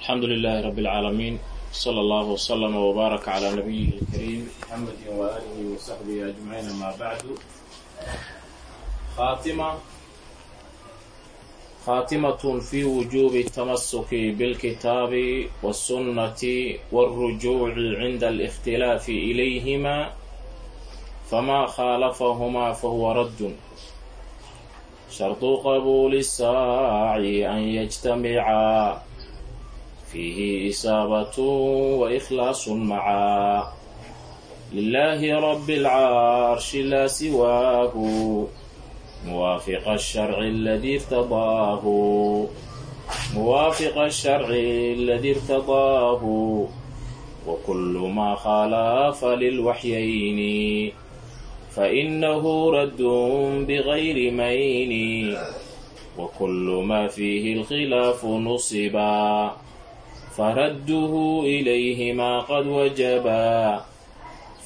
alxamdu lilaahi rabi اlcaalamiin sala allahu wslama wbaaraka calaa nabiyihi اlkariim muxamedi waaalihi wasaxbihi ajmaciin amaa bacdu khaatima khaatimatun fi wujuubi اtamasuki bilkitaabi wاsunnati wاlrujuuci cinda اlاkhtilaafi ilayhima famaa khaalafahumaa fahuwa raddun shardu qabuuli الsaaci an yجtamicaa fiihi isaabatun wa ikhlaasun macaa lilaahi rabbi alcarshi laa siwaahu muwaafiqa asharci aladii irtadaahu muwaafiqa asharci aladii irtadaahu wa kullu maa khalafa lilwaxyayni fainahu raddun bigayri mayni wa kullu maa fiihi alkhilaafu nusiba faradduhu ilayhimaa qad wajabaa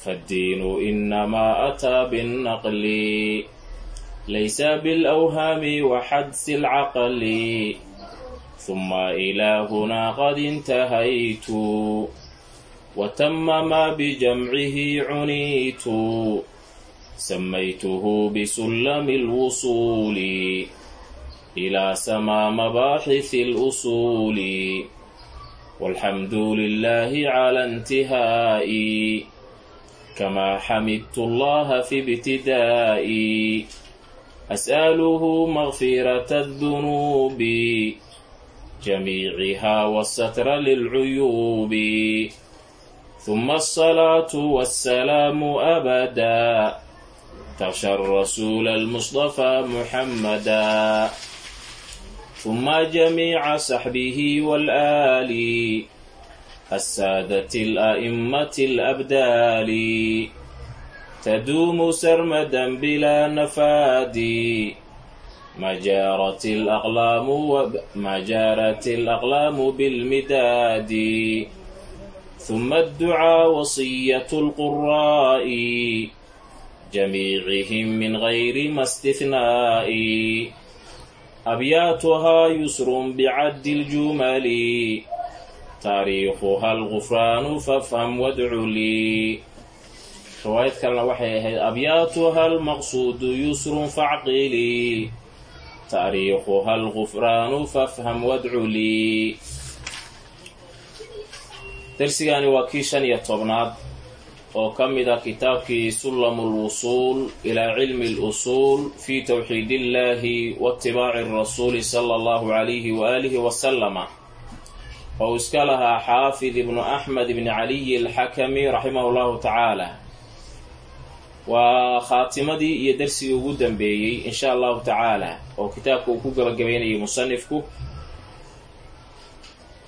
faddiinu inamaa ataa binnaqli laysa bilawhaami wa xadsi alcaqli huma ilaahunaa qad intahaytu wa tama maa bijamcihi cuniitu samaytuhu bisullami alwusuuli ilaa samaa mabaaxisi alusuuli walxamdu lilaahi cala intihaa'i kamaa xamidtu allaha fi ibtidaa'i as'aluhu makfirata adunuubi jamiicihaa wasatra lilcuyuubi huma asalaatu wassalaamu rasuula almusطafaa muxammadaa huma jamiica saxbihi walaali assaadati ala'immati alabdaali taduumu sarmadan bilaa nafaadi majaarat alaqlaamu bilmidaadi huma adducaa wasiyatu lquraa'i jamiicihim min gayri ma stithnaa'i abyaatuhaa yusrun bicaddi ljumali taariikhuha algufraanu fafham wadcu lii riwaayad kalena waxay ahayd abyaatuha almaqsuudu yusrun facqilii taariikhuha algufraanu fafham wadcu lii darsigaani waa kii shan iyo tobnaad oo ka mid ah kitaabkii sullamu lwusuul ilaa cilmi اlusuul fi towxiid illahi waitibaaci rasuuli sala allahu calayhi waaalihi wasalama oo iska lahaa xaafid ibnu axmed ibni caliyi alxakami raximahu llahu tacaala waa khaatimadii iyo darsigii ugu dambeeyey insha allahu tacaala oo kitaabka uu ku gabagabaynayay musanifku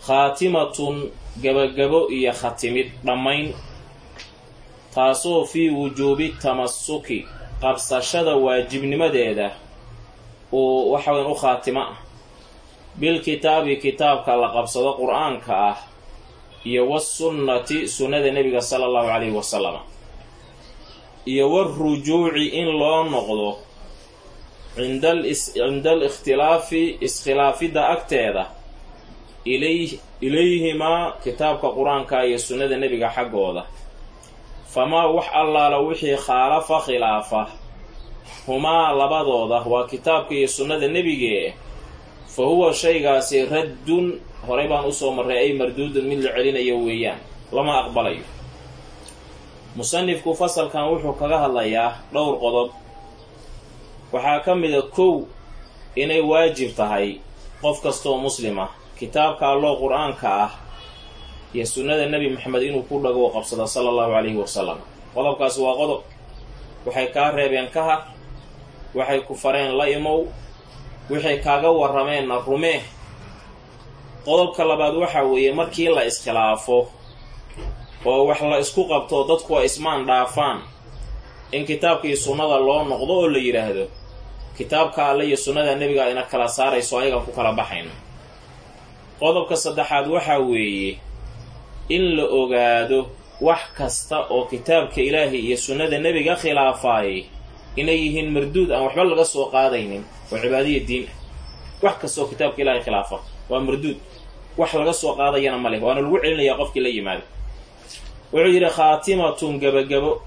khaatimatun gabagabo iyo khatimid dhammayn taasoo fii wujuubi tamasuki qabsashada waajibnimadeeda uu waxaweyn u khaatimo ah bilkitaabi kitaabka la qabsado qur'aanka ah iyo wasunnati sunnada nebiga sala allahu calayhi wasalam iyo warujuuci in loo noqdo cinda alikhtilaafi iskhilaafidda agteeda ilayhimaa kitaabka qur'aanka iyo sunnada nebiga xaggooda famaa wax allaala wixii khaalafa khilaafa. Humaa labadooda waa kitaabka iyo sunnada nebigee fa huwa shaygaasi raddun horey baan u soo marray ay marduudun mid la celinayo weeyaan. Lama aqbalayo. Musanifku fasalkan wuxuu kaga hadlayaa dhowr qodob. Waxaa ka mida kow inay waajib tahay qof kastaoo muslim ah kitaabka alloo qur'aanka ah iyo sunnada nebi maxamed inuu ku dhago o qabsado sala allahu calayhi wasalam qodobkaasi waa qodob. Waxay kaa reebeen ka har waxay ku fareen la imow waxay kaaga warrameenna rumee qodobka labaad waxaa weeye markii la iskhilaafo oo wax la isku qabto dadku ay ismaan dhaafaan. In kitaabkii sunnada loo noqdo oo la yidhaahdo kitaabka alle iyo sunnada nebiga ina kala saarayso ayagaan ku kala baxayno qodobka saddexaad waxaa weeye in la ogaado wax kasta oo kitaabka ilaahay iyo sunnada nebiga khilaafaayay inay yihiin marduud aan waxba laga soo qaadaynin oo cibaadiya diin ah. Wax kasta oo kitaabka ilaahay khilaafa waa marduud. Wax laga soo qaadayana ma leh waana lagu celinayaa qofkii la yimaado. Wuxuu yidhi khaatimatun gebagabo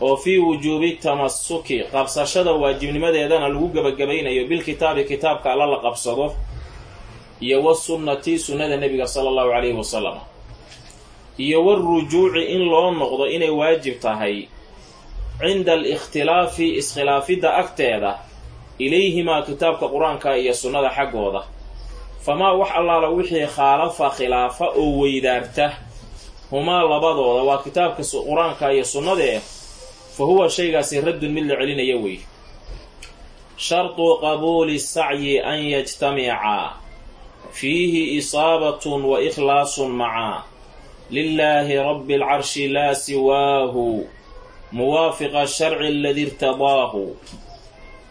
oo fii wujuubi tamasuki qabsashada waajibnimadeedana lagu gebagabaynayo bilkitaabi kitaabka alla la qabsado iyo wasunnati sunnada nebiga sala allahu calayhi wasalam iyo warujuuci in loo noqdo inay waajib tahay cinda alikhtilaafi iskhilaafidda agteeda ilayhimaa kitaabka qur'aanka iyo sunnada xaggooda. Famaa wax allaala wixii khaalafa khilaafa oo weydaarta humaa labadooda waa kitaabka qur'aanka iyo sunnadee fa huwa shaygaasi raddun mid la celinaya wey shartu qabuuli sacyi an yajtamica fiihi isaabatun wa ikhlaasun maca lilaahi rabbi alcarshi laa siwaahu muwaafiqa sharci aladii irtadaahu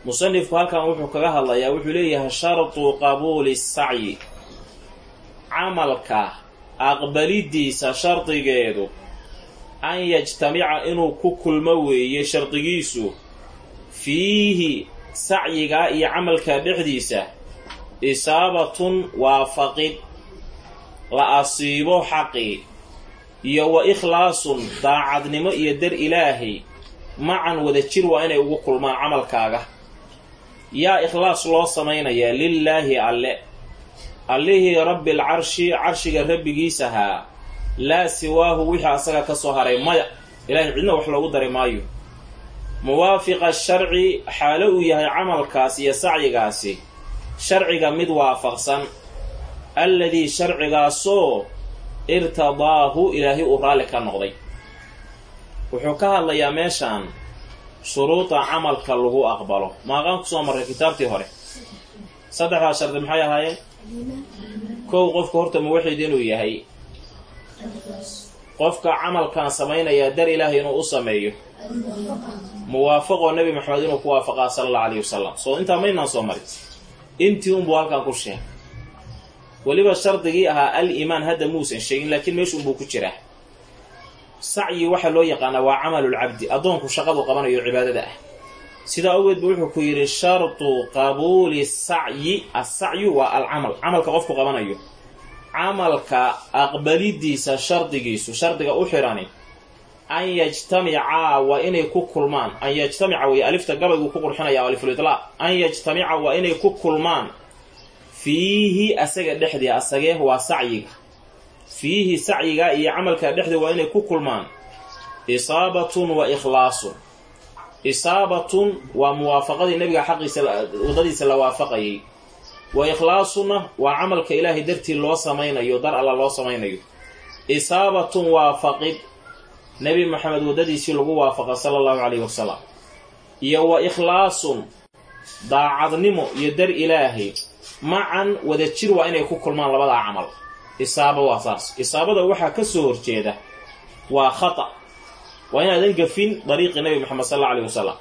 musanifku halkan wuxuu kaga hadlayaa wuxuu leeyahay shartu qabuuli sacyi camalka aqbalidiisa shardigeedu an yajtamica inuu ku kulmo weeye shardigiisu fiihi sacyigaa iyo camalka dhexdiisa isaabatun waafaqid la asiibo xaqii iyo wa ikhlaasun daacadnimo iyo dar ilaahay. Macan wada jir waa inay ugu kulmaan camalkaaga. Yaa ikhlaas loo samaynayaa lilaahi alle. Allihii rabbil carshi carshiga rabbigiisahaa laa siwaahu wixii asaga ka soo haray maya. Ilaahay cidna wax loogu dari maayo. Muwaafiqa sharci xaalo uu yahay camalkaas iyo sacyigaasi. Sharciga mid waafaqsan. Alladii sharcigaasoo irtadaahu ilaahay uu raalli ka noqday. Wuxuu ka hadlayaa meeshaan shuruuda camalka lagu aqbalo. Maaqaan ku soo marray kitaabtii hore? Saddexdaa shardi maxay ahaayeen? Kow qofka horta muwaxid inuu yahay. Qofka camalkan samaynayaa dar ilaahay inuu u sameeyo. Muwaafaqoo nebi maxamed inuu ku waafaqaa sala allahu alayhi wasalam soo intaa maynaan soo marin. Intii unbuu halkan ku sheegay weliba shardigii ahaa al iimaan hadda muusan sheegin laakiin meeshuunbuu ku jiraa. Sacyi waxaa loo yaqaanaa waa camalulcabdi addoonku shaqadu qabanayo cibaadada ah. Sidaa awgeed bu wuxuu ku yidhi shartu qabuuli sacyi assacyu waa alcamal camalka qofku qabanayo. Camalka aqbalidiisa shardigiisu shardiga u xidhani an yajtamicaa waa inay ku kulmaan an yajtamica wey alifta gabaygu ku qurxinaya alifulitlaaq an yajtamica waa inay ku kulmaan fiihi asaga dhexdii asagee waa sacyiga. Fiihi sacyiga iyo camalka dhexdii waa inay ku kulmaan. Isaabatun wa ikhlaasun. Isaabatun waa muwaafaqadii nabiga xaqiisa waddadiisa la waafaqayay. Wa ikhlaasunna waa camalka ilaahay dartii loo samaynayo dar alla loo samaynayo. Isaabatun waafaqid nebi maxamed waddadiisii lagu waafaqa sala allahu calayhi wasalam iyo wa ikhlaasun daacadnimo iyo dar ilaahay macan wada jir waa inay ku kulmaan labadaa camal. Isaaba waa saas. Isaabada waxaa ka soo horjeeda waa khata. Waa inaadan gafin dariiqii nabi maxamed sal alla alayh wasalam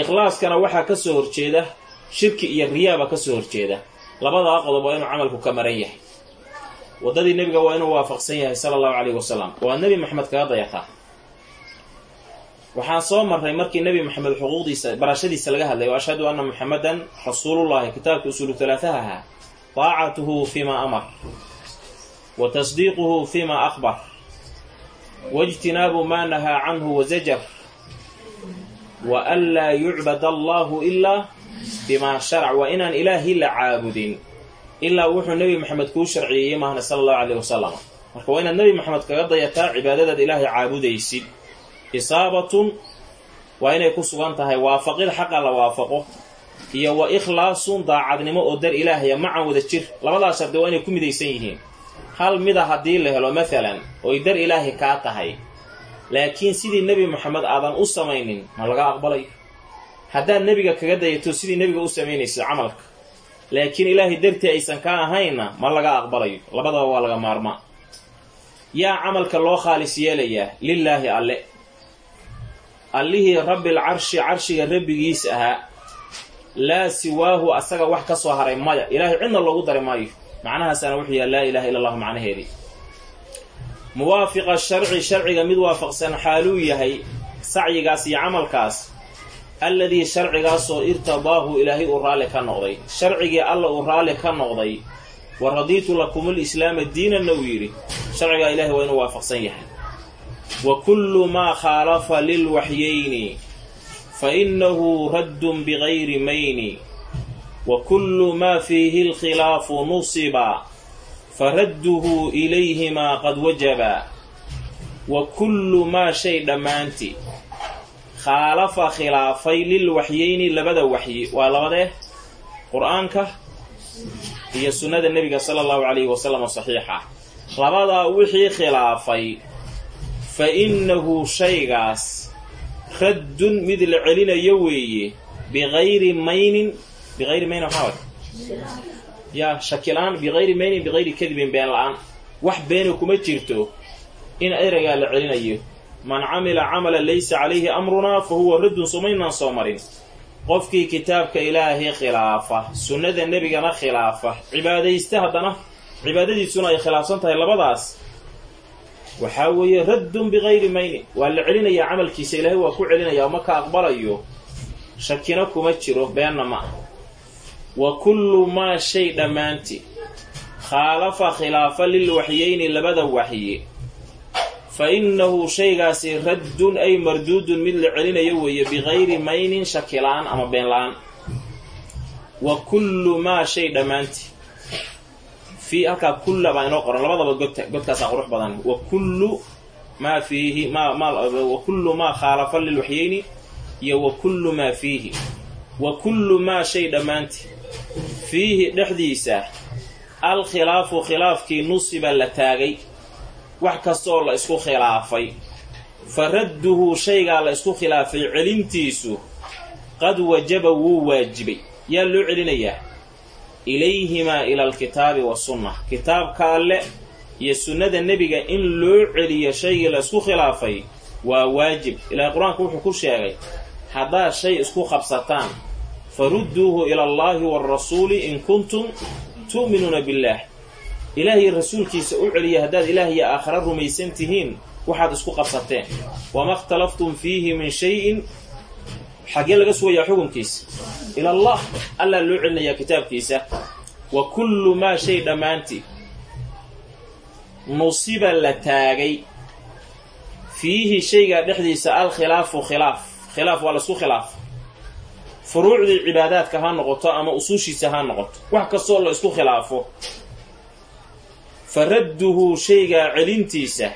ikhlaaskana waxaa ka soo horjeeda shirki iyo riyaaba ka soo horjeeda. Labadaa qodob waa inuu camalku ka maran yahay. Waddadii nebiga waa inuu waafaqsan yahay sala allahu calayhi wasalam waa nebi maxamed kaga dayataa waxaan soo marray markii nebi maxamed xuquuqdiisa barashadiisa laga hadlay o ashhadu anna muxamedan rasuulullahi kitaabka usuulu talaataha ahaa daacatuhu fima amar wa tasdiiquhu fima akhbar waijtinaabu maa nahaa canhu wazajar wa an laa yucbad allahu ilaa bimaa sharac waa inaan ilaahi la caabudin ilaa wuxuu nebi maxamed kuu sharciyeeyey maahna sala allahu calayh wasalam marka waa inaad nebi maxamed kaga dayataa cibaadadaad ilaahay caabudaysid isaabatun waa inay ku sugan tahay waafaqid xaqa la waafaqo iyo wa ikhlaasun daacadnimo oo dar ilaahaya macan wada jir. Labadaas shardi waa inay ku midaysan yihiin. Hal mida haddii la helo maalan oy dar ilaahay kaa tahay laakiin sidii nebi maxamed aadan u samaynin ma laga aqbalayo haddaad nebiga kaga dayato sidii nebiga u samaynaysa camalka. Laakiin ilaahay dartii aysan ka ahaynna ma laga aqbalayo labadaba waa laga maarmaa. Yaa camalka loo khaalis yeelayaa lilaahi alle allihii rabbil carshi carshiga rabbigiis ahaa laa siwaahu asaga wax ka soo haray maya. Ilaahay cidna loogu dari maayo. Macnahaasana wuxuu yaha laa ilaha illa allahu macnaheedii muwaafiqa sharci sharciga mid waafaqsan xaaluu yahay sacyigaas iyo camalkaas alladii sharcigaasoo irtadaahu ilaahay uu raalli ka noqday. Sharcigii alla uu raalli ka noqday wa radiitu lakum lislaama diinanna uu yidhi. Sharcigaa ilahay waa inuu waafaqsan yahay lilwaxyayni fa innahu raddun bigayri mayni. Wa kullu maa fiihi alkhilaafu nusiba faradduhu ilayhimaa qad wajaba. Wa kullu maa shay dhammaanti. Khaalafa khilaafay lilwaxyayni labada waxyi waa labadee? Qur'aanka iyo sunnada nebiga sala allahu calayhi wasalam oo saxiixa. Labadaa wixii khilaafay fa innahu shaygaas raddun mid la celinayo weeye bigayri maynin bigayri maynin waxaa way yaa shakil-aan bigayri maynin bigayri kadibin been la'aan wax beena kuma jirto in ereygaa la celinayo man camila camalan laysa calayhi amrunaa fa huwa raddun sumaynaan soo marin qofkii kitaabka ilaahay khilaafa sunnada nebigana khilaafa cibaadaysta haddana cibaadadiisuna ay khilaafsan tahay labadaas waxaa weeye raddun bigayri mayni waa la celinayaa camalkiisa ilaahay waa ku celinayaa ma ka aqbalayo shakina kuma jiro beenna ma wa kullu maa shay dhammaanti. Khaalafa khilaafa lilwaxyayni labada waxyi fa innahu shaygaasi raddun ay marduudun mid la celinayo weeye bigayri maynin shakila-aan ama been la'aan wa kullu maa shay dhammaanti fii halkaa kulla baa inoo qoran. Labadaba godka godkaasaa qurux badan. Wa kullu maa fiihi ma ma wa kullu maa khaalafa lilwaxyayni iyo wa kullu maa fiihi. Wa kullu maa shay dhammaanti. Fiihi dhexdiisa alkhilaafu khilaafkii nusiba la taagay. Wax kastaoo la isku khilaafay. Fa radduhu shaygaa la isku khilaafay celintiisu. Qad wajaba wuu waajibay. Yaa loo celinayaa ilayhimaa ila alkitaabi wasunna kitaabka alle iyo sunnada nebiga in loo celiyo shaygii la isku khilaafay waa waajib. Ilaahay qur'aanku wuxuu ku sheegay haddaad shay isku qabsataan farudduuhu ila allaahi waarasuuli in kuntum tu'minuuna billaah. Ilaahiy rasuulkiisa u celiya haddaad ilaah iyo aakhare rumaysan tihiin waxaad isku qabsateen. Wama ikhtalaftum fiihi min shayin xaggee laga sugayaa xukunkiisa ila allah allaa loo celinayaa kitaabkiisa. Wa kullu maa shay dhammaantii nusiba la taagay. Fiihi shaygaa dhexdiisa alkhilaafu khilaaf. Khilaaf waa la isku khilaaf. Furuucdii cibaadaadka ha noqoto ama usuushiisa ha noqoto. Wax kastoo la isku khilaafo. Fa radduhu shaygaa celintiisa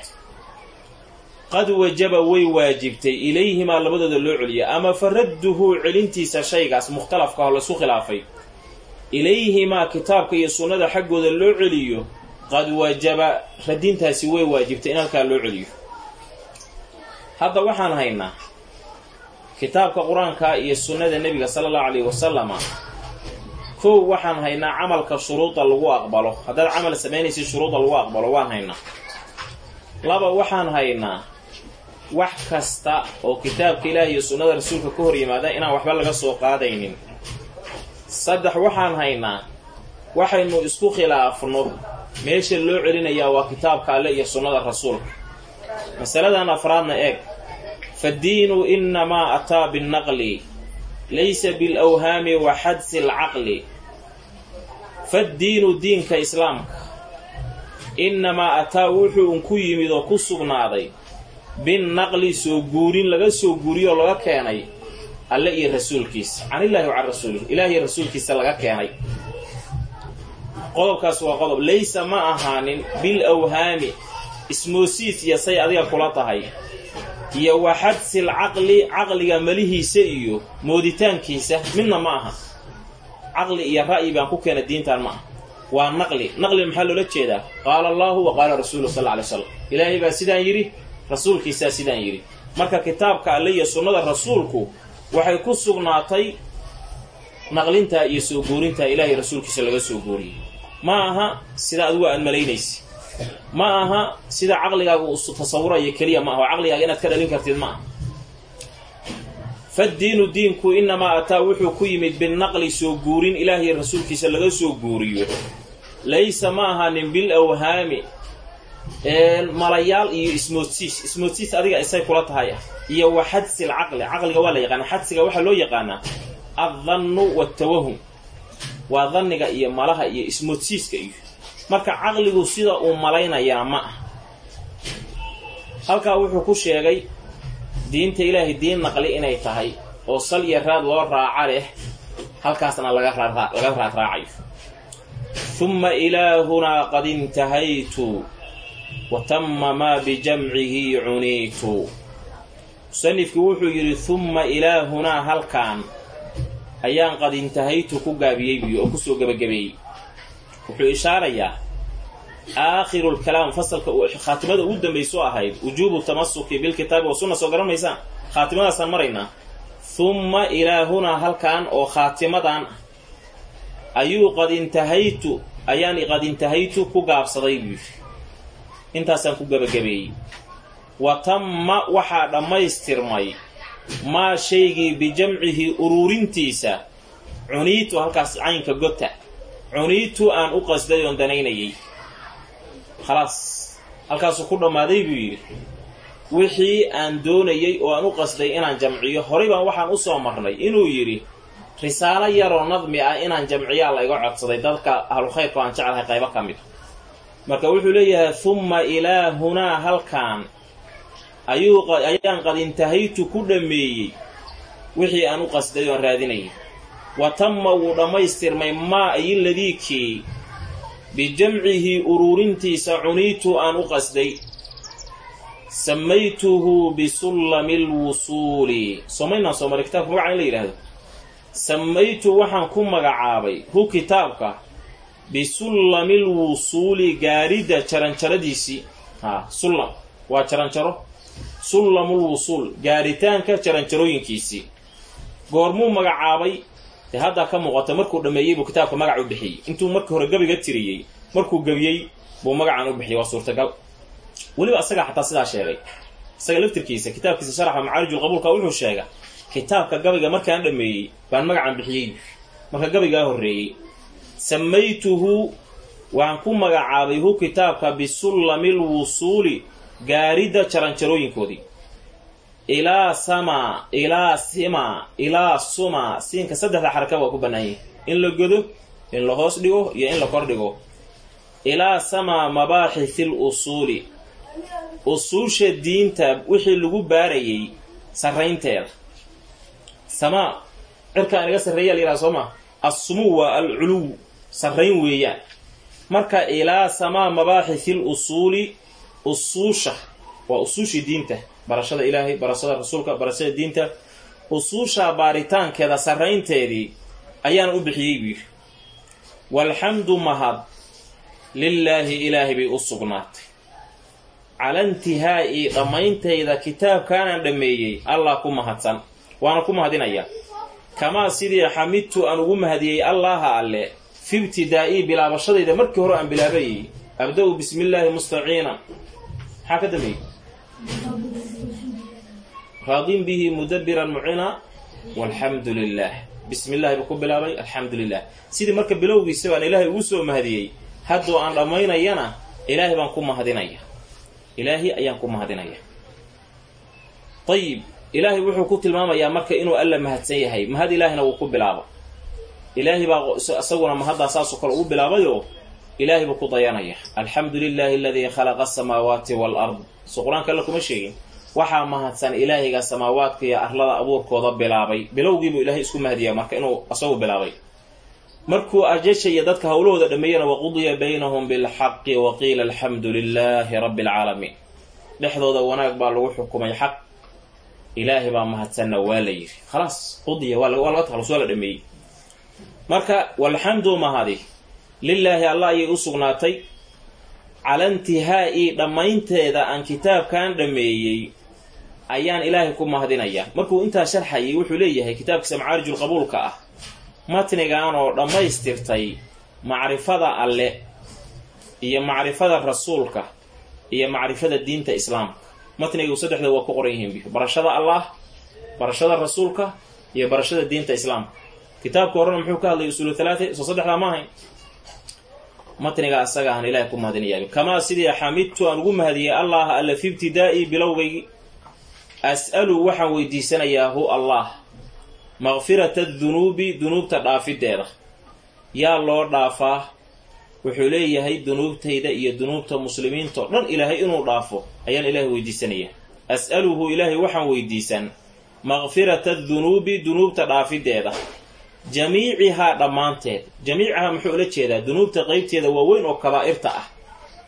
qad wajaba way waajibtay ilayhimaa labadooda loo celiya ama fa radduhu celintiisa shaygaas mukhtalafka oo la isku khilaafay. Ilayhimaa kitaabka iyo sunnada xaggooda loo celiyo qad wajaba radintaasi way waajibtay in halkaa loo celiyo. Hadda waxaan haynaa kitaabka qur'aanka iyo sunnada nebiga sala allahu calayhi wasalama kow waxaan haynaa camalka shuruuda lagu aqbalo. Haddaad camal samaynaysid shuruuda lagu aqbalo waan haynaa. Laba waxaan haynaa wax kasta oo kitaabka ilaah iyo sunnada rasuulka ka hor yimaada inaan waxba laga soo qaadaynin. Saddex waxaan haynaa waxaynu isku khilaafno. Meesha loo celinayaa waa kitaabka alle iyo sunnada rasuulka. Masaladan afraadna eeg. Faddiinu innamaa ataa binnaqli laysa bilawhaami wa xadsi alcaqli. Faddiinu diinka islaamka innamaa ataa wuxuu un ku yimid oo ku sugnaaday binnaqli soo guurin laga soo guuriyoo laga keenay alle iyo rasuulkiisa. Canillaahi wa can rasuulih ilaah rasuulkiisa laga keenay. Qodobkaas waa qodob. Laysa ma ahaanin bil awhaami ismoosiis iyo say adiga kula tahay. Iyo wa xadsil caqli caqliga malihiisa iyo mooditaankiisa midna ma aha. Caqli iyo ra'yi baan ku keena diintan ma aha. Waa naqli. Naqli maxaa loola jeedaa? Qaala allaahu wa qaala rasuulu sal alay slam ilaahay baa sidaan yidhi rasuulkiisaa sidaan yidhi marka kitaabka alle iyo sunnada rasuulku waxay ku sugnaatay naqlintaa iyo soo guurintaa ilaahay rasuulkiisa laga soo guuriyey. Ma aha sida adigu aad malaynaysa ma aha sida caqligaaga uu tasawuraya keliya ma aha. Oo caqligaaga inaad ka dhalin kartid ma aha. Faddiinu diinku innamaa ataa wuxuu ku yimid binaqli soo guurin ilaahiy rasuulkiisa laga soo guuriyo. Laysa ma ahaanin bil awhaami malayaal iyo ismoodsiis ismoodsiis adiga isay kula tahay. Ah iyo wa xadsil caqli. Caqliga waa la yaqaana xadsiga waxaa loo yaqaanaa addannu watawahum waa danniga iyo malaha iyo ismoodsiiska iyo. Marka caqligu sida uu malaynayaa ma ah halkaa wuxuu ku sheegay diinta ilaahay diin naqli inay tahay oo sal iyo raad loo raaca leh. Halkaasna laga laga raadraacayo humma ilaahunaa qad intahaytu wa tamma maa bijamcihi cuniitu musanifku wuxuu yidhi humma ilaahunaa halkaan ayaan qad intahaytu ku gaabiyey biyo oo ku soo gebagabeeyey. Wuxuu ishaarayaa aakhiru lkalaam fasalka khaatimada ugu dambayso ahayd wujuubu tamasuki bilkitaabi wa sunna soo garan maysaan khaatimadaasaan maraynaa. Humma ilaahunaa halkan oo khaatimadan ayuu qad intahaytu ayaan qad intahaytu ku gaabsaday buu intaasaan ku gebagabeeyey. Wa tamma waxaa dhammaystirmay maa shaygii bijamcihi uruurintiisa cuniitu halkaas caynka gota cuniitu aan u qasday oon danaynayay khalaas halkaasuu ku dhammaaday buu yidhi wixii aan doonayey oo aan u qasday inaan jamciyo horay baan waxaan u soo marnay. Inuu yidhi risaalo yaroo nadmi ah inaan jamciyaa la iga codsaday dadka ahlukhayrka aan jeclahay qaybo ka mid a marka wuxuu leeyahay humma ilaahunaa halkaan ayuu ayaan qad intahaytu ku dhammeeyey wixii aan u qasday oon raadinayay. Wa tamma wuu dhammaystirmay maa ayiladiikii bijamcihi uruurintiisa cuniitu aan u qasday. Samaytuhu bisullami lwusuuli soomaynaan soo maray kitabka magaca in la yidhaahdo. Samaytu waxaan ku magacaabay hu kitaabka bisullami lwusuuli gaaridda jaranjaradiisii ha sullam waa jaranjaro sullamulwusuul gaaritaanka jaranjarooyinkiisii goormuu magacaabay dee haddaa ka muuqata markuu dhammeeyey buu kitaabka magac u bixiyey. Intuu markii hore gabiga tiriyey markuu gebiyey buu magacan u bixiyey. Waa suurtagal weliba isagaa xataa sidaa sheegay. Isaga laftirkiisa kitaabkiisa sharaxa macaarijulqabuulka wuxuu sheega kitaabka gabiga markaan dhammeeyey baan magacan bixiyey. Marka gabigaa horreeyey samaytuhu waan ku magacaabay hu kitaabka bisullami lwusuuli gaaridda jaranjarooyinkoodii. Ilaa sama ilaa sima ilaa suma siinka saddexda xaraka waa ku bannaanyay in la godo in la hoos dhigo iyo in la kor dhigo. Ilaa sama mabaaxithil usuuli. Usuusha diinta wixii lagu baarayay sarraynteeda. Samaa cirkaan iga sarreeya la yidhaha soo maa assumuu waa alculuw sarrayn weeyaan. Marka ilaa samaa mabaaxithil usuuli usuusha waa usuushii diinta barashada ilaahay barashada rasuulka barashada diinta usuusha baaritaankeeda sarraynteedii ayaan u bixiyey buu yidhi. Walxamdu mahad lilaahi ilaahay bay u sugnaatay. Cala intihaa'i dhammayntayda kitaabkaanaan dhammeeyey allah ku mahadsan. Waana ku mahadinayaa kamaa sidii xamidtu aan ugu mahadiyey allaaha alle fi ibtidaa'ii bilaabashadayda markii hore aan bilaabayey abda-u bismi illaahi mustaciina. Maxaa ka dambeeyey? Raadin bihi mudabiran mucina walxamdu lilah bismi illahi buu ku bilaabay alxamdu lilah sidii marka bilowgiisa baan ilaahay ugu soo mahadiyey haddoo aan dhammaynayana ilaahay baan ku mahadinaya. Ilaahi ayaan ku mahadinaya. Ayib ilaahay wuxuu ku tilmaamayaa marka inuu alla mahadsan yahay. Mahad ilaahina ku bilaabo ilaahay baa isaguna mahaddaa saasoo kale ugu bilaabayoo ilaahay buu ku dayanaya alxamdu lilaahi aladii khalaqa asamaawaati waalard so qur'aanka alla kuma sheegin waxaa mahadsan ilaahiga samaawaadka iyo arlada abuurkooda bilaabay bilowgiibuu ilaahay isku mahadiyaa marka inuu isagu bilaabay markuu ajasha dadka howlahooda dhameeyana waqudiya baynahum bilxaqi wa qiila alxamdu lilaahi rabbi alcaalamiin dhexdooda wanaag baa lagu xukumay xaq ilaahay baa mahadsanna waa la yidhi khalaas qudiya waa laga takhalus waa la dhameeyey marka walxamdu mahadi. Lilaahi allah ayay u sugnaatay. Cala intihaa'i dhammaynteeda aan kitaabkan dhammeeyey ayaan ilaahay ku mahadinayaa. Markuu intaa sharxayay wuxuu leeyahay kitaabkiisa macaarijulqabuulka ah. Matnigan oo dhammaystirtay macrifada alle iyo macrifada rasuulka iyo macrifada diinta islaamka. Matnigu saddexda waa ku qoran yihiin. Barashada allah barashada rasuulka iyo barashada diinta islaamka kitaabka horena muxuu ka hadlay usuulu halaate soo saddexdaa ma ahayn. Matniga asaga ahan ilaahay ku mahadinayaa kamaa sidii xamidtu aan ugu mahadiyey allah alla fi ibtidaa'ii bilowgaygi as'alu waxaan weydiisanayaa hu allah maqfirata dunuubi dunuubta dhaafideeda yaa loo dhaafaa wuxuu leeyahay dunuubtayda iyo dunuubta muslimiintao dhan ilaahay inuu dhaafo ayaan ilaahay weydiisanaya as'aluhu ilaahay waxaan weydiisan makfirata dunuubi dunuubta dhaafideeda jamiicihaa dhammaanteed. Jamiicahaa muxuu ula jeedaa dunuubta qeybteeda waaweyn oo kabaa'irta ah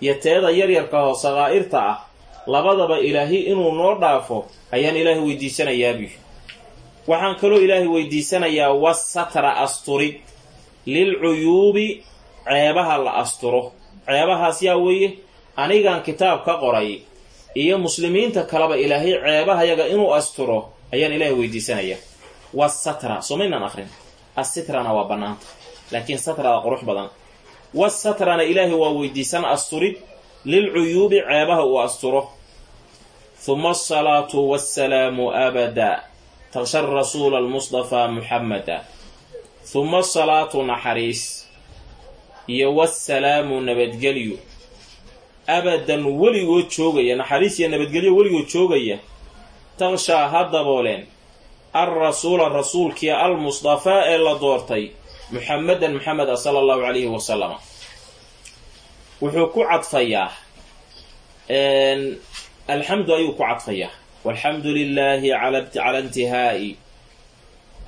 iyo teeda yaryarka oo sakaa'irta ah labadaba ilaahay inuu noo dhaafo ayaan ilaahay weydiisanayaabi waxaan kaloo ilaahay weydiisanayaa wasatra asturid lilcuyuubi ceebaha la asturo. Ceebahaas yaa weeye anigaan kitaab ka qoray iyo muslimiinta kaleba ilaahay ceebahayaga inuu asturo ayaan ilaahay weydiisanayaa. Wasatra soo maynaan akrin assitrana waa bannaanta laakiin satrada qurux badan. Wasatrana ilaahay waa weydiisan asturid lilcuyuubi ceebaha uu asturo huma asalaatu wassalaamu abada. Taksha rasuula almustafaa muxamada huma asalaatu naxariis. Iyo wassalaamu nabadgelyo. Abadan weligood joogaya naxariis iyo nabadgelyo weligood joogaya takshaa ha dabooleen alrasuula rasuulkii almustafaa ee la doortay muxamedan maxameda sala allahu calayhi wasalama wuxuu ku cadfayaa alxamdu ayuu ku cadfayaa walxamdu lilaahi cala intihaa'i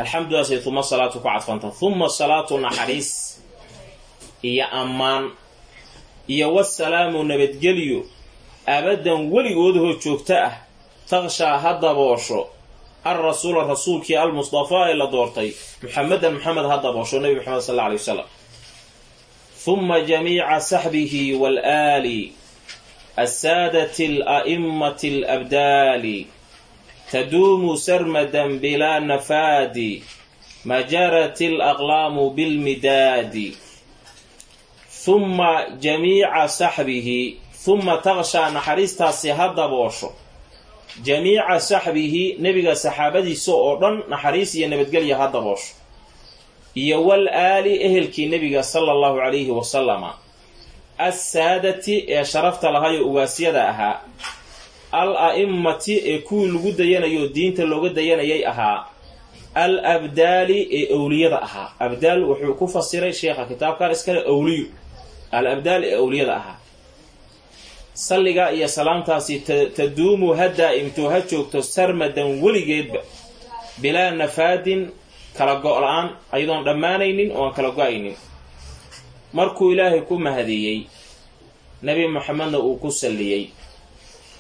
alxamdudaasay huma salaatu ku cadfanta huma salaatu naxariis iyo ammaan iyo wasalaamu nabadgelyo abadan weligoodahoo joogto ah takshaa ha daboosho alrasuula rasuulkii almustafaa ee la doortay muxamedan maxamed ha daboosho nebi moxamed sal alay wasalam huma jamiica saxbihi waalaali assaadati ala'imati alabdaali taduumu sarmadan bilaa nafaadi majarat alaqlaamu bilmidaadi huma jamiica saxbihi huma takshaa naxariistaasi ha daboosho jamiica saxbihi nebiga saxaabadiisa oo dhan naxariis iyo nabadgelya ha daboosho. Iyo wal aali ehelkii nebiga sala allahu calayhi wasalama assaadati ee sharafta lahayo ugaasyada ahaa al a'immati ee kuwii lagu dayanayo diinta looga dayanayay ahaa al abdaali ee owliyada ahaa. Abdaal wuxuu ku fasiray sheekha kitaabkan iskale owliyu al abdaal ee owliyada ahaa salliga iyo salaamtaasi taduumu ha daa'imto ha joogto sarmadan weligeedba bilaa nafaadin kala go-la-aan ayadoon dhammaanaynin oo aan kala go'aynin. Markuu ilaahay ku mahadiyey nebi moxamedna uu ku salliyey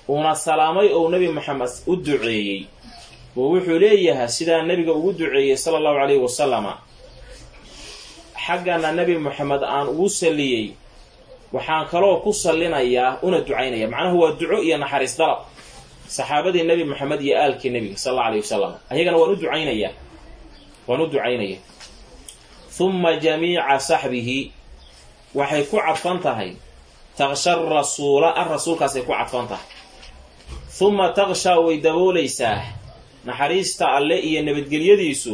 uuna salaamay ou nebi moxamed u duceeyey oo wuxuu leeyahay sidaa nebiga ugu duceeyey sala allahu calayhi wasalama xaggana nebi moxamed aan ugu salliyey waxaan kaloo ku sallinayaa una ducaynaya. Macnahu waa duco iyo naxariis dalab. Saxaabadii nebi moxamed iyo aalkii nebiga sal alla alayh wasalam ayagana waan u ducaynayaa waan u ducaynaya. Huma jamiica saxbihi waxay ku cadfan tahay. Taksha rasuula ar rasuulkaasay ku cadfan tahay. Huma takshaa way daboolaysaa. Naxariista alle iyo nabadgelyadiisu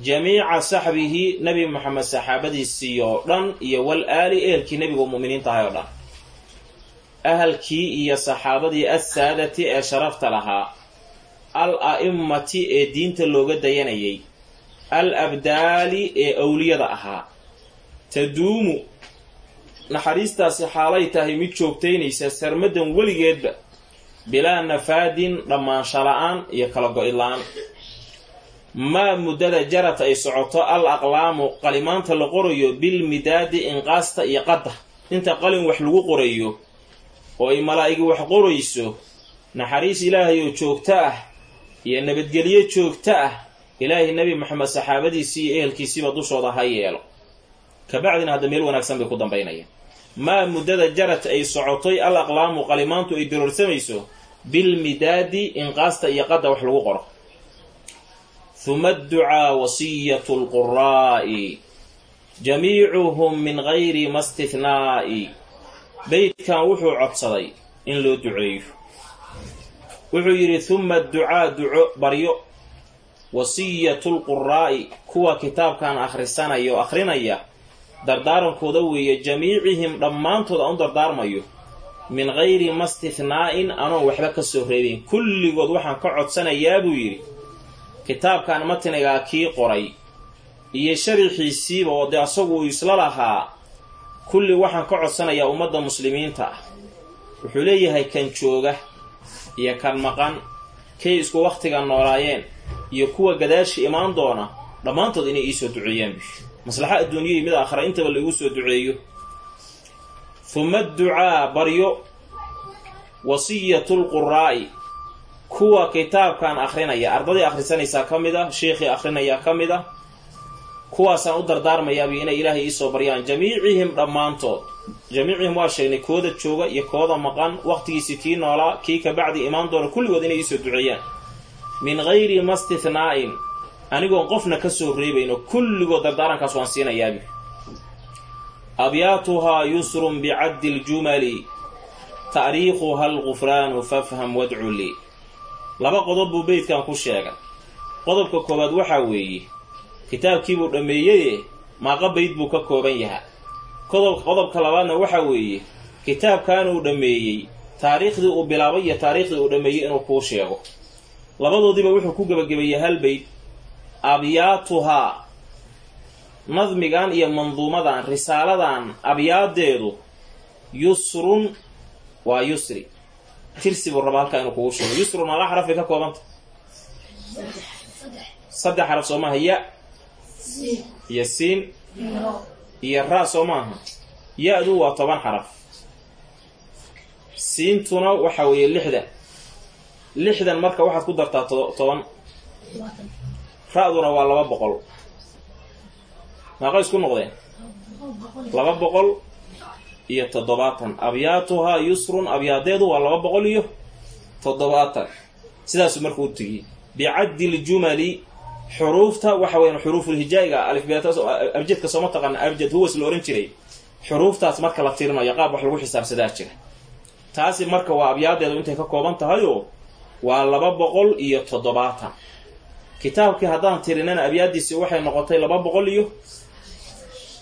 jamiica saxbihi nebi moxamed saxaabadiisii oo dhan iyo wal aali ehelkii nebigu mu'miniinta ahay oo dhan. Ahalkii iyo saxaabadii assaadati ee sharafta lahaa al a'immati ee diinta looga dayanayay al abdaali ee owliyada ahaa. Taduumu naxariistaasi xaalay tahay mid joogtaynaysa sarmadan weligeedba bilaa nafaadin dhammaansha la'aan iyo kala go-idla-aan maa muddada jarad ay socoto al aqlaamu qalimaanta la qorayo bilmidaadi inqaasta iyo qadda. Inta qalin wax lagu qorayo oo ay malaa'igi wax qorayso naxariis ilaahay oo joogto ah iyo nabadgelyo joogto ah ilaahay nebi moxamed saxaabadiisii iyo ehelkiisiiba dushooda ha yeelo. Kabacdina hadda meel wanaagsan bay ku dambaynayaan. Maa muddada jarad ay socotoy al aqlaamu qalimaantu ay daroorsamayso bilmidaadi inqaasta iyo qadda wax lagu qoro huma adducaa wasiyatu lquraa'i jamiicuhum min gayri ma stithnaa'i beydkan wuxuu codsaday in loo duceeyo wuxuu yidhi huma adducaa duco baryo wasiyatu lquraa'i kuwa kitaabkan akhrisanaya oo akhrinaya dardaarankooda weeye jamiicihim dhammaantood aan u dardaarmayo min gayri ma stithnaa'in anoon waxba ka soo reebin kulligood waxaan ka codsanayaa buu yidhi kitaabkan matnigaa kii qoray. Iyo sharixiisiiba oo dee asagu isla lahaa kulli waxaan ka codsanayaa ummadda muslimiinta. Wuxuu leeyahay kan jooga iyo kan maqan kay isku wakhtiga noolaayeen iyo kuwa gadaashi imaan doona dhammaantood inay iisoo duceeyaan. Maslaxa adduunya iyo mid aakhara intaba laigu soo duceeyo. Huma adducaa baryo wasiyatu lquraa'i kuwa kitaabkan akhrinaya. Ardaday akhrisanaysaa ka mid ah sheekhii akhrinayaa ka mid ah kuwaasaan u dardaarmayaabi inay ilaahay iisoo baryaan. Jamiicihim dhammaantood. Jamiicihim waa sheegnay kooda jooga iyo kooda maqan waqtigiisii kii noolaa kii ka bacdi imaan doona kulligood inay iisoo duceeyaan. Min gayri ma stihnaa'in anigoon qofna ka soo reebayno kulligood dardaarankaas waan siinayaabi abyaatuhaa yusrun bicaddi ljumali ta'riikhuha algufraanu fafham wadcu lii laba qodob buu beydkan ku sheegay. Qodobka koowaad waxaa weeye kitaabkiibuu dhammeeyeye maaqa bayd buu ka kooban yahaa qodobka labaadna waxaa weeye kitaabkanuu dhammeeyey taariikhdii uu bilaabay iyo taariikhdii uu dhammeeyey inuu kuu sheego. Labadoodiiba wuxuu ku gebagabeeyey hal bayd. Abyaatuhaa nadmigan iyo manduumadan risaaladan abyaadeedu yusrun waa yusri tirsi buu rabaa halkaa inuu kugu sheego yusrun ala xaraf bay ka koobanta saddex xaraf soo maaha ya iyo siin. Iyo raa soo maaha ya-du waa toban xaraf. Siintuna waxa weeye lixdan lixdan marka waxaad ku dartaa toban. Ra-duna waa laba boqol. Maaqa isku noqdeen? Laba boqol iyo toddobaatan. Abyaatuhaa yusrun abyaadeedu waa laba boqol iyo toddobaatan. Sidaasuu marka u tegiyey bicaddi ljumali xuruufta waxa weyan xuruufulhijaa'iga alifabjadka sooma taqaana abjad huwas la ohan jiray. Xuruuftaas marka la tirinayo qaab wax lagu xisaabsadaa jira. Taasi marka waa abyaadeedu intay ka kooban tahayoo waa laba boqol iyo toddobaatan. Kitaabkii haddaan tirinana abyaadiisi waxay noqotay laba boqol iyo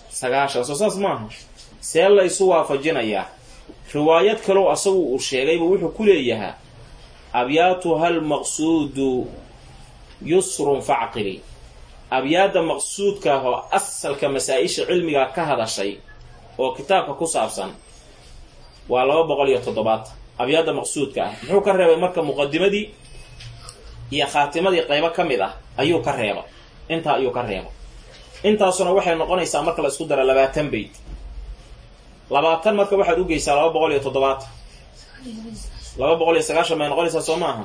sagaashan. Soo saas maaha see la isu waafajinayaa riwaayad kalow asagu uu sheegayba wuxuu ku leeyahaa abyaatuha almaqsuudu yusrun facqili abyaadda maqsuudka ah oo asalka masaa-isha cilmiga ka hadashay oo kitaabka ku saabsan waa laba boqol iyo toddobaatan abyaadda maqsuudka ah. Muxuu ka reebay marka muqadimadii iyo khaatimadii qaybo ka mid ah ayuu ka reeba intaa ayuu ka reeba intaasuna waxay noqonaysaa marka la isku dara labaatan bayd labaatan marka waxaad u geysaa laba boqol iyo toddobaatan laba boqol iyo sagaashan bay noqonaysaa soo maaha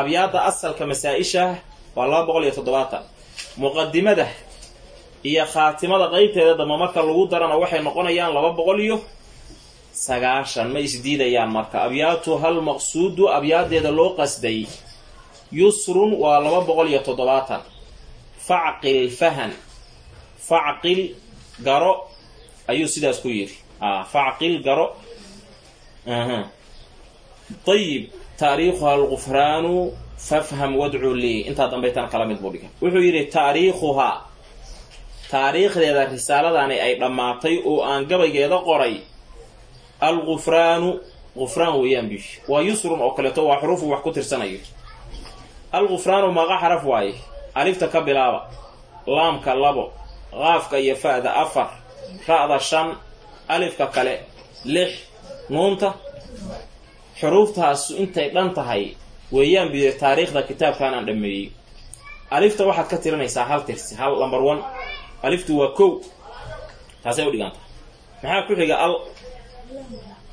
abyaadda asalka masaa-ishaah waa laba boqol iyo toddobaatan. Muqadimada iyo khaatimada qeybteeda damba marka lagu darana waxay noqonayaan laba boqol iyo sagaashan. Ma isdiidayaan marka. Abyaatuha almaqsuudu abyaadeeda loo qasday. Yusrun waa laba boqol iyo toddobaatan. Facqil fahan. Facqil garo ayuu sidaas ku yidhi facqil garo. Ayib taariikhuha algufraanu fafham wadcu lii intaa dambaytana kala mid wuxuu yidhi taariikhuhaa taariikhdeeda risaaladani ay dhammaatay oo aan gabaygeeda qoray. Algufraanu gufraan weeyaan bish waa yusrun oo kaleeto waa xuruufu wax ku tirsanayo. Algufraanu maqa xaraf waaye. Alifta ka bilaaba. Laamka labo. Qaafka iyo fa-da afar. Ra-da shan alifka kale lix nuunta xuruuftaas intay dhan tahay weeyaan biyo taariikhda kitaabkan aan dhammeeyey. Alifta waxaad ka tirinaysaa hal tirsi hal number one aliftu waa kow. Taasay u dhiganta maxaa ku xiga al?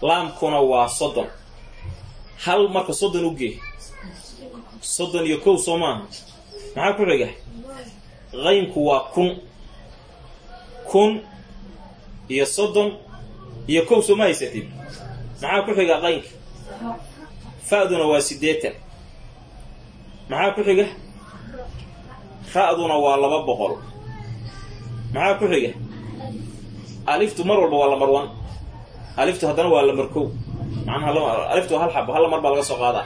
Laamkuna waa soddon. Hal marka soddon u gee soddon iyo kow soo maaha maxaa ku xiga? Qaynku waa kun. Kun iyo soddon iyo kow soo ma haysatid? Maxaa ku xiga qaynka fa-duna waa siddeetan maxaa ku xiga? Ra-duna waa laba boqol. Maxaa ku xiga? Aliftu mar walba waa lamar one aliftu haddana waa lamar kow macnaha aliftu hal xabo hal mar baa laga soo qaadaa.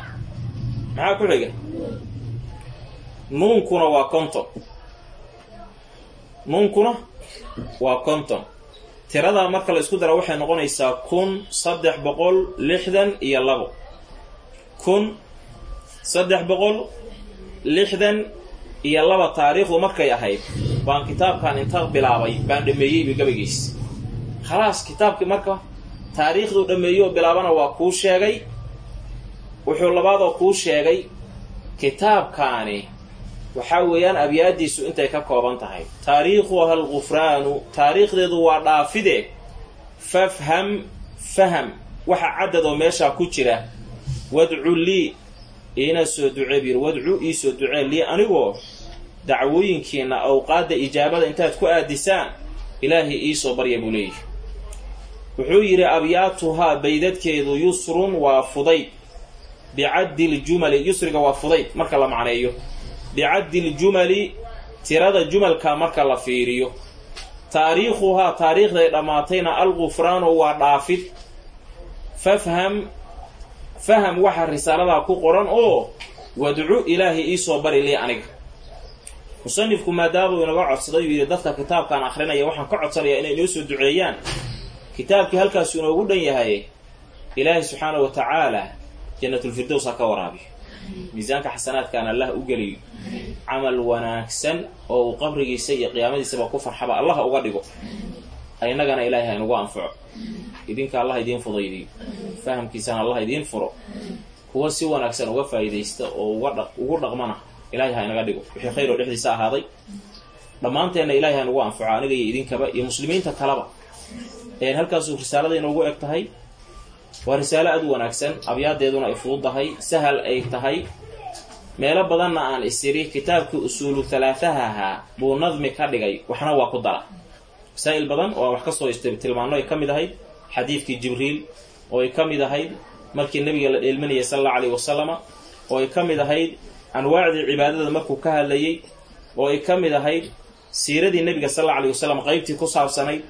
Maxaa ku xiga? Nuunkuna waa konton. Nuunkuna waa konton tiradaa marka la isku dara waxay noqonaysaa kun saddex boqol lixdan iyo labo. Kun saddex boqol lixdan iyo laba taariikhdu markay ahayd baan kitaabkan inta bilaabay baan dhameeyeyba gabaygiis khalaas kitaabkii marka taariikhduu dhammeeyo oo bilaabana waa kuu sheegay wuxuu labaadoo kuu sheegay kitaabkaani waxaa weeyaan abyaadiisu intay ka kooban tahay. Taariikhuha algufraanu taariikhdeedu waa dhaafide. Fafham faham. Waxa caddadoo meeshaa ku jira. Wadcu lii iina soo ducee bir wadcu ii soo ducee lii anigoo dacwooyinkiina awqaadda ijaabada intaad ku aadisaan ilaahay iisoo barya buu leeyahy wuxuu yidhi abyaatuhaa baydadkeedu yusrun waa fudayd. Bicaddi ljumali yusriga waa fudayd. Marka la macneeyo bicaddi ljumali tirada jumalka marka la fiiriyo taariikhuhaa taariikhday dhammaatayna algufraanu waa dhaafid fafham faham waxa risaaladaa ku qoran oo wadcu ilaahay iisoo bari lii aniga musanifku maadaamuu inaga codsaday uu yidhi dadka kitaabkaan akrinaya waxaan ka codsanayaa inay inoo soo duceeyaan kitaabkii halkaasu inoogu dhan yahay ilaahay subxaana wa tacaala jannatulfirdows ha ka waraabiyo miisaanka xasanaadkaan allah u geliyo. Camal wanaagsan oo uu qabrigiisa iyo qiyaamadiisaba ku farxaba allah uga dhigo. Innagana ilaahay ha inugu anfaco idinka allah idiin fudaydiyo. Fahamkiisana allah idiin furo. Kuwa si wanaagsan uga faa'iidaysta oo ugu dhaqmana ilahay ha inaga dhigo. Wixii khayr oo dhexdiisa ahaaday. Dhammaanteenna ilahay ha inugu anfaco aniga iyo idinkaba iyo muslimiinta kaleba halkaasuu risaalada inoogu eg tahay waa risaalo aad u wanaagsan. Abyaadeeduna ay fududdahay sahal ay tahay. Meelo badanna aan isiri kitaabkii usuulu halaataha ahaa buu nadmi ka dhigay waxna waa ku dara masaa'il badan oo wax ka soo tilmaano ay ka mid ahayd xadiidkii jibriil oo ay ka mid ahayd markii nebiga la dheelmanayay sala allahu alayhi wasalama oo ay ka mid ahayd anwaacdii cibaadada markuu ka hadlayey oo ay ka mid ahayd siiradii nebiga sal allau alayhi wasalam qaybtii ku saabsanayd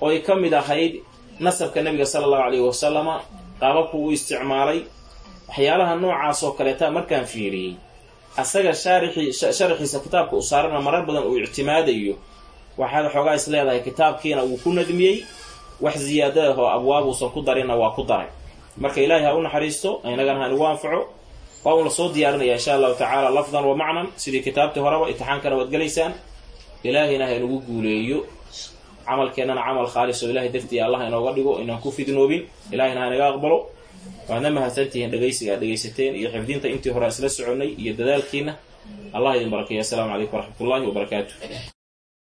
oo ay ka mid ahayd nasabka nebiga sala allahu alayhi wasalama qaababku u isticmaalay. Waxyaalaha noocaas oo kaleeta markaan fiiriyey asaga shaarixii sharaxiisa kitaabka u saarana marar badan uu ictimaadayo. Waxaad xoogaa is leedahay kitaabkiina wuu ku nadmiyey wax ziyaadadah oo abwaab uusan ku darinna waa ku daray. Marka ilaahay ha u naxariisto inagana ha inugu anfaco waa uun la soo diyaarinaya insha allahu tacaala lafdan wa macnan. Sidii kitaabtii horeba imtixaankana waad gelaysaan. Ilaahayna ha inugu guuleeyo camalkeennana camal khaalis oo ilahay dartii allah inooga dhigo inaan ku fidnoobin ilahayna ha inaga aqbalo. Waadna mahadsantihiin dhegaysiga aad dhegaysateen iyo xifdinta intii hore isla soconnay iyo dadaalkiina allah idin barakeeya assalaamu calaykum waraxmat ullahi wabarakaatu